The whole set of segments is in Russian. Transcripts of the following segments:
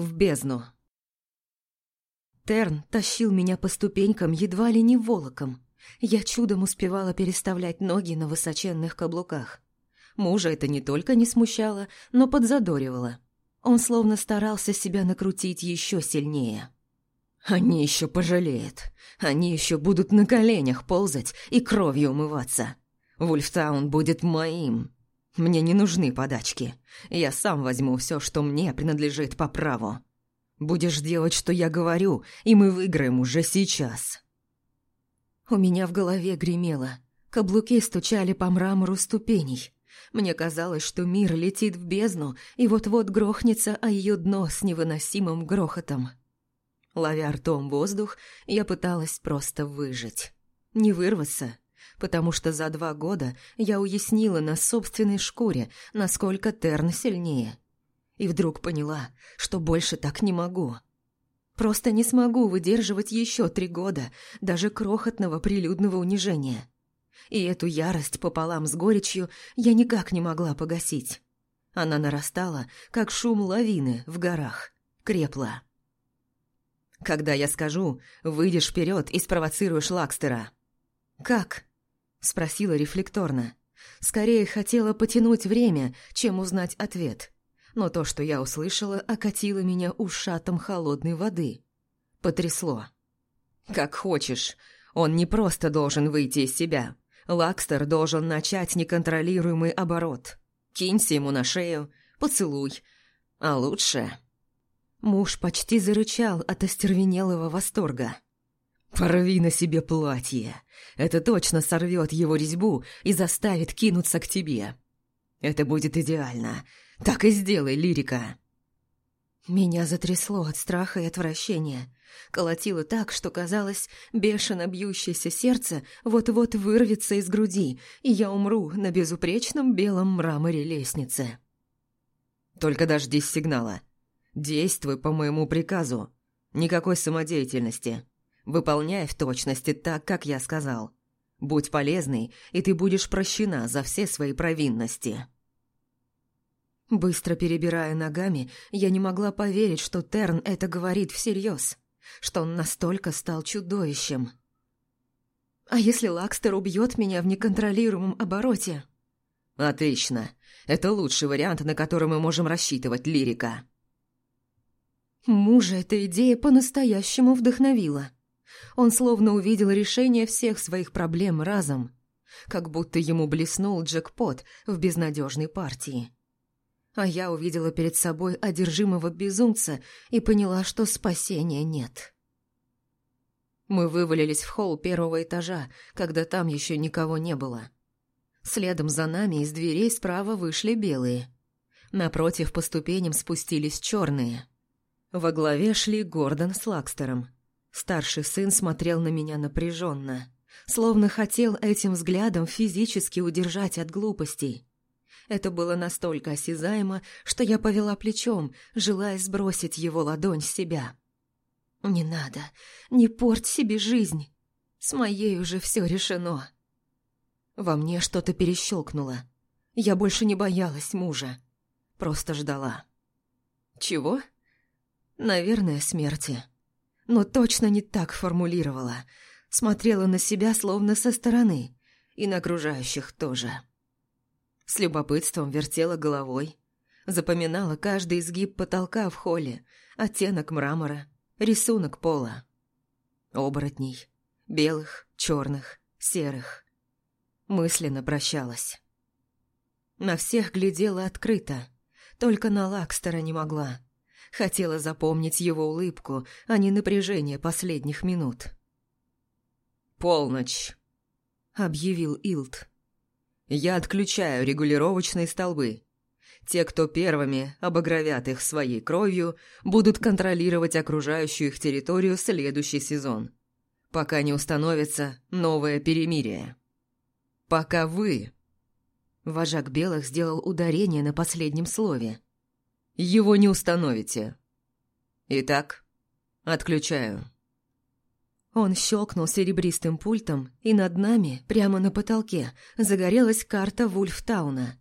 в бездну. Терн тащил меня по ступенькам едва ли не волоком. Я чудом успевала переставлять ноги на высоченных каблуках. Мужа это не только не смущало, но подзадоривало. Он словно старался себя накрутить еще сильнее. «Они еще пожалеют. Они еще будут на коленях ползать и кровью умываться. Вульфтаун будет моим. Мне не нужны подачки. Я сам возьму все, что мне принадлежит по праву. Будешь делать, что я говорю, и мы выиграем уже сейчас». У меня в голове гремело. Каблуки стучали по мрамору ступеней. Мне казалось, что мир летит в бездну и вот-вот грохнется о ее дно с невыносимым грохотом. Ловя ртом воздух, я пыталась просто выжить. Не вырваться, потому что за два года я уяснила на собственной шкуре, насколько Терн сильнее. И вдруг поняла, что больше так не могу. Просто не смогу выдерживать еще три года даже крохотного прилюдного унижения. И эту ярость пополам с горечью я никак не могла погасить. Она нарастала, как шум лавины в горах, крепла. «Когда я скажу, выйдешь вперед и спровоцируешь Лакстера». «Как?» – спросила рефлекторно. Скорее хотела потянуть время, чем узнать ответ. Но то, что я услышала, окатило меня ушатом холодной воды. Потрясло. «Как хочешь. Он не просто должен выйти из себя. Лакстер должен начать неконтролируемый оборот. Кинься ему на шею, поцелуй. А лучше...» Муж почти зарычал от остервенелого восторга. «Порви на себе платье. Это точно сорвет его резьбу и заставит кинуться к тебе. Это будет идеально. Так и сделай, лирика». Меня затрясло от страха и отвращения. Колотило так, что казалось, бешено бьющееся сердце вот-вот вырвется из груди, и я умру на безупречном белом мраморе лестницы. «Только дождись сигнала. Действуй по моему приказу. Никакой самодеятельности. Выполняй в точности так, как я сказал. Будь полезной, и ты будешь прощена за все свои провинности». Быстро перебирая ногами, я не могла поверить, что Терн это говорит всерьез, что он настолько стал чудовищем. «А если Лакстер убьет меня в неконтролируемом обороте?» «Отлично. Это лучший вариант, на который мы можем рассчитывать, лирика». Мужа эта идея по-настоящему вдохновила. Он словно увидел решение всех своих проблем разом, как будто ему блеснул джекпот в безнадежной партии. А я увидела перед собой одержимого безумца и поняла, что спасения нет. Мы вывалились в холл первого этажа, когда там еще никого не было. Следом за нами из дверей справа вышли белые. Напротив по ступеням спустились черные. Во главе шли Гордон с Лакстером. Старший сын смотрел на меня напряженно, словно хотел этим взглядом физически удержать от глупостей. Это было настолько осязаемо, что я повела плечом, желая сбросить его ладонь с себя. «Не надо, не порть себе жизнь. С моей уже все решено». Во мне что-то перещелкнуло. Я больше не боялась мужа, просто ждала. «Чего?» «Наверное, смерти» но точно не так формулировала. Смотрела на себя словно со стороны, и на окружающих тоже. С любопытством вертела головой, запоминала каждый изгиб потолка в холле, оттенок мрамора, рисунок пола. Оборотней, белых, черных, серых. Мысленно прощалась. На всех глядела открыто, только на Лакстера не могла. Хотела запомнить его улыбку, а не напряжение последних минут. «Полночь», — объявил Илт. «Я отключаю регулировочные столбы. Те, кто первыми обогровят их своей кровью, будут контролировать окружающую их территорию следующий сезон, пока не установится новое перемирие. Пока вы...» Вожак белых сделал ударение на последнем слове его не установите. Итак, отключаю». Он щелкнул серебристым пультом, и над нами, прямо на потолке, загорелась карта Вульфтауна.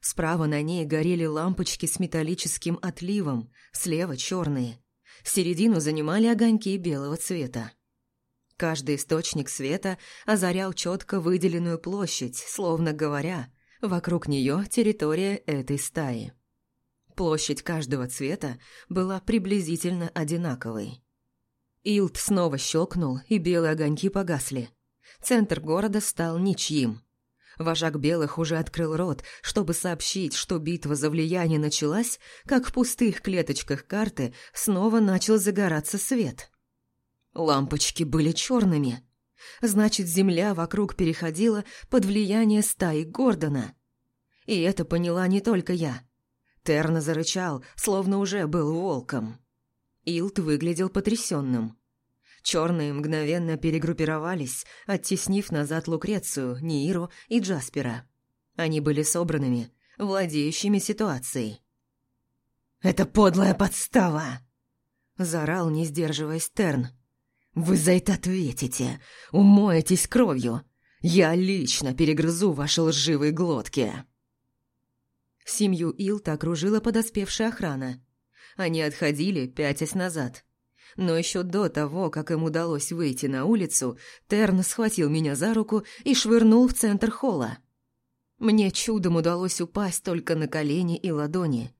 Справа на ней горели лампочки с металлическим отливом, слева черные. Середину занимали огоньки белого цвета. Каждый источник света озарял четко выделенную площадь, словно говоря, вокруг нее территория этой стаи. Площадь каждого цвета была приблизительно одинаковой. Илт снова щелкнул, и белые огоньки погасли. Центр города стал ничьим. Вожак белых уже открыл рот, чтобы сообщить, что битва за влияние началась, как в пустых клеточках карты снова начал загораться свет. Лампочки были черными. Значит, земля вокруг переходила под влияние стаи Гордона. И это поняла не только я. Терна зарычал, словно уже был волком. Илт выглядел потрясенным. Черные мгновенно перегруппировались, оттеснив назад Лукрецию, Нииру и Джаспера. Они были собранными, владеющими ситуацией. «Это подлая подстава!» – заорал, не сдерживаясь Терн. «Вы за это ответите! Умоетесь кровью! Я лично перегрызу ваши лживые глотки!» Семью Илта окружила подоспевшая охрана. Они отходили, пятясь назад. Но еще до того, как им удалось выйти на улицу, Терн схватил меня за руку и швырнул в центр холла. Мне чудом удалось упасть только на колени и ладони.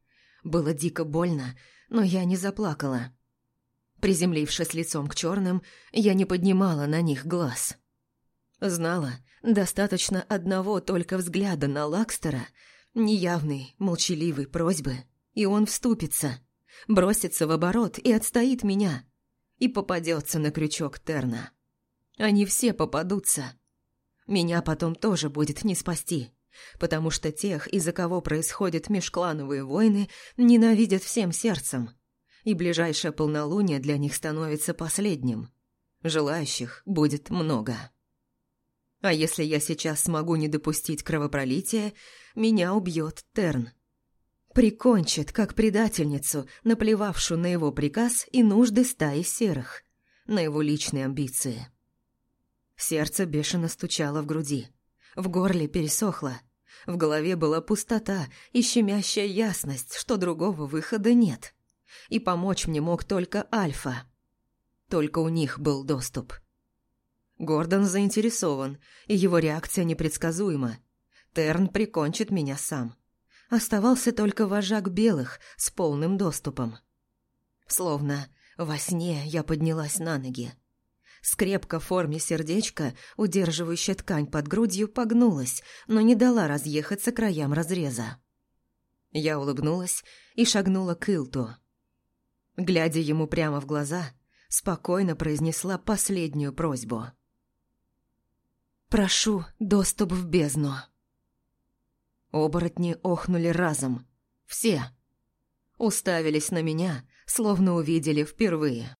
Было дико больно, но я не заплакала. Приземлившись лицом к черным, я не поднимала на них глаз. Знала, достаточно одного только взгляда на Лакстера, неявной, молчаливой просьбы, и он вступится — бросится в оборот и отстоит меня. И попадется на крючок Терна. Они все попадутся. Меня потом тоже будет не спасти, потому что тех, из-за кого происходят межклановые войны, ненавидят всем сердцем. И ближайшее полнолуние для них становится последним. Желающих будет много. А если я сейчас смогу не допустить кровопролития, меня убьет Терн. Прикончит, как предательницу, наплевавшую на его приказ и нужды стаи серых, на его личные амбиции. Сердце бешено стучало в груди. В горле пересохло. В голове была пустота и щемящая ясность, что другого выхода нет. И помочь мне мог только Альфа. Только у них был доступ. Гордон заинтересован, и его реакция непредсказуема. Терн прикончит меня сам оставался только вожак белых с полным доступом. Словно во сне я поднялась на ноги. Скрепка в форме сердечка, удерживающая ткань под грудью, погнулась, но не дала разъехаться краям разреза. Я улыбнулась и шагнула к Илту. Глядя ему прямо в глаза, спокойно произнесла последнюю просьбу. «Прошу доступ в бездну». Оборотни охнули разом. Все. Уставились на меня, словно увидели впервые.